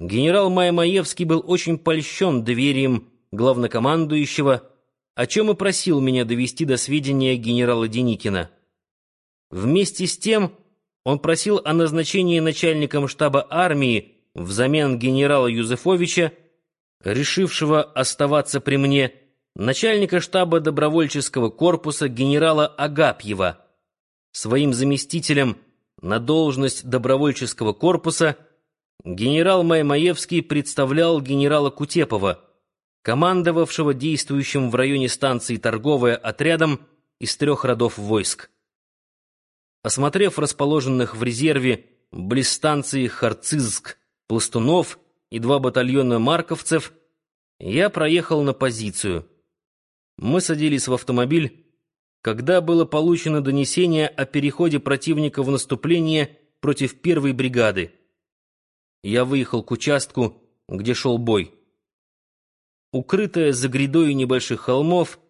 Генерал Маймаевский был очень польщен доверием главнокомандующего, о чем и просил меня довести до сведения генерала Деникина. Вместе с тем он просил о назначении начальником штаба армии взамен генерала Юзефовича, решившего оставаться при мне, начальника штаба добровольческого корпуса генерала Агапьева, своим заместителем на должность добровольческого корпуса генерал Маймаевский представлял генерала Кутепова, командовавшего действующим в районе станции торговая отрядом из трех родов войск. Осмотрев расположенных в резерве близ станции Харцизск пластунов и два батальона марковцев, я проехал на позицию. Мы садились в автомобиль, когда было получено донесение о переходе противника в наступление против первой бригады. Я выехал к участку, где шел бой. Укрытая за грядой небольших холмов,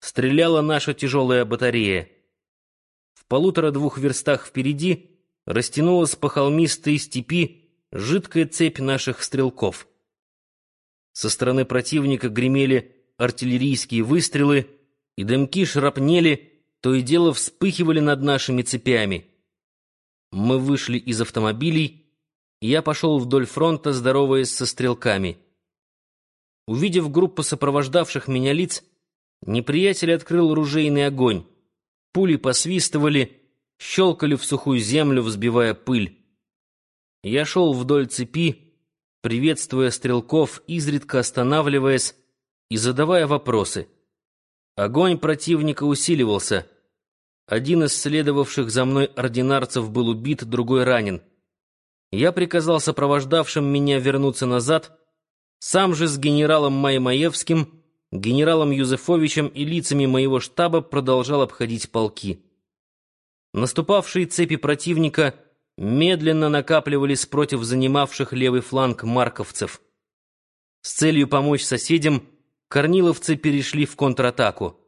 стреляла наша тяжелая батарея. В полутора-двух верстах впереди растянулась по холмистой степи жидкая цепь наших стрелков. Со стороны противника гремели артиллерийские выстрелы, и дымки шрапнели, то и дело вспыхивали над нашими цепями. Мы вышли из автомобилей, я пошел вдоль фронта, здороваясь со стрелками. Увидев группу сопровождавших меня лиц, неприятель открыл ружейный огонь. Пули посвистывали, щелкали в сухую землю, взбивая пыль. Я шел вдоль цепи, приветствуя стрелков, изредка останавливаясь и задавая вопросы. Огонь противника усиливался. Один из следовавших за мной ординарцев был убит, другой ранен. Я приказал сопровождавшим меня вернуться назад, сам же с генералом Маймаевским, генералом Юзефовичем и лицами моего штаба продолжал обходить полки. Наступавшие цепи противника — медленно накапливались против занимавших левый фланг марковцев. С целью помочь соседям корниловцы перешли в контратаку.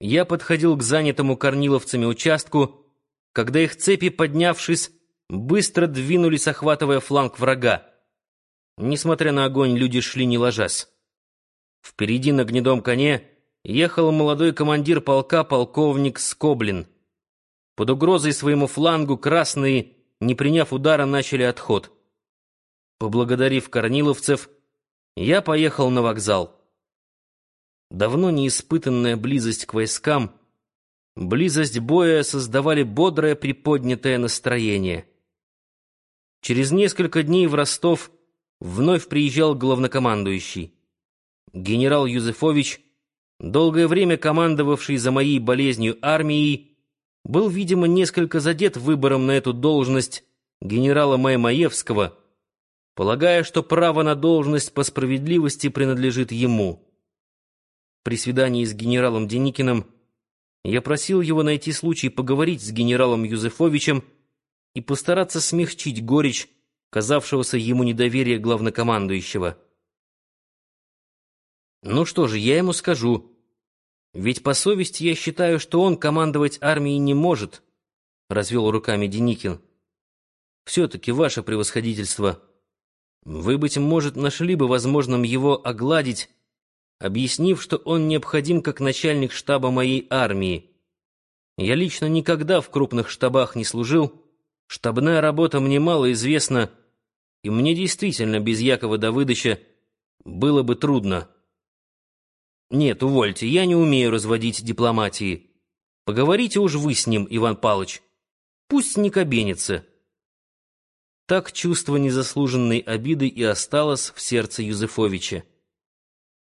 Я подходил к занятому корниловцами участку, когда их цепи, поднявшись, быстро двинулись, охватывая фланг врага. Несмотря на огонь, люди шли не ложась. Впереди на гнедом коне ехал молодой командир полка полковник Скоблин — под угрозой своему флангу красные, не приняв удара, начали отход. Поблагодарив корниловцев, я поехал на вокзал. Давно неиспытанная близость к войскам, близость боя создавали бодрое приподнятое настроение. Через несколько дней в Ростов вновь приезжал главнокомандующий. Генерал Юзефович, долгое время командовавший за моей болезнью армией, был, видимо, несколько задет выбором на эту должность генерала Маймаевского, полагая, что право на должность по справедливости принадлежит ему. При свидании с генералом Деникиным я просил его найти случай поговорить с генералом Юзефовичем и постараться смягчить горечь, казавшегося ему недоверия главнокомандующего. «Ну что же, я ему скажу», ведь по совести я считаю, что он командовать армией не может, — развел руками Деникин. Все-таки ваше превосходительство. Вы, быть может, нашли бы возможным его огладить, объяснив, что он необходим как начальник штаба моей армии. Я лично никогда в крупных штабах не служил, штабная работа мне мало известна, и мне действительно без Якова Давыдовича было бы трудно. «Нет, увольте, я не умею разводить дипломатии. Поговорите уж вы с ним, Иван Палыч. Пусть не кабенится». Так чувство незаслуженной обиды и осталось в сердце Юзефовича.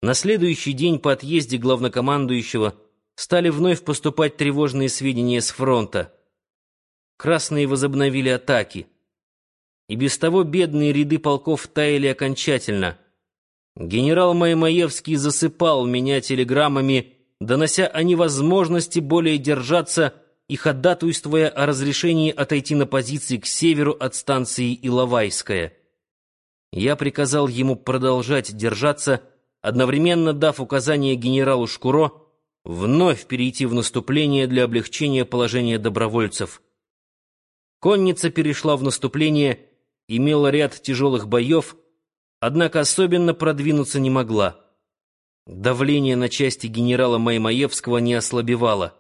На следующий день по отъезде главнокомандующего стали вновь поступать тревожные сведения с фронта. Красные возобновили атаки. И без того бедные ряды полков таяли окончательно — Генерал Маймаевский засыпал меня телеграммами, донося о невозможности более держаться и ходатайствуя о разрешении отойти на позиции к северу от станции Иловайская. Я приказал ему продолжать держаться, одновременно дав указание генералу Шкуро вновь перейти в наступление для облегчения положения добровольцев. Конница перешла в наступление имела ряд тяжелых боев, однако особенно продвинуться не могла. Давление на части генерала Маймаевского не ослабевало.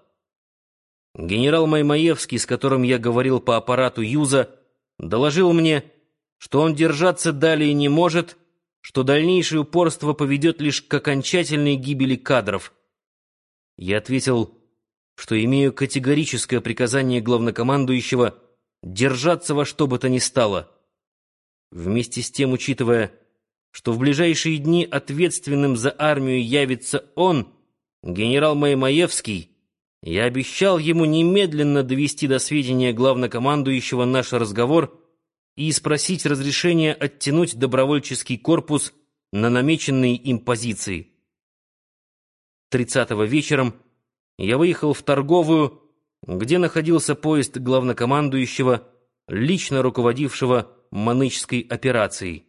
Генерал Маймаевский, с которым я говорил по аппарату Юза, доложил мне, что он держаться далее не может, что дальнейшее упорство поведет лишь к окончательной гибели кадров. Я ответил, что имею категорическое приказание главнокомандующего держаться во что бы то ни стало. Вместе с тем, учитывая, что в ближайшие дни ответственным за армию явится он, генерал Маймаевский, я обещал ему немедленно довести до сведения главнокомандующего наш разговор и спросить разрешения оттянуть добровольческий корпус на намеченные им позиции. 30-го вечером я выехал в торговую, где находился поезд главнокомандующего, лично руководившего Манычской операцией.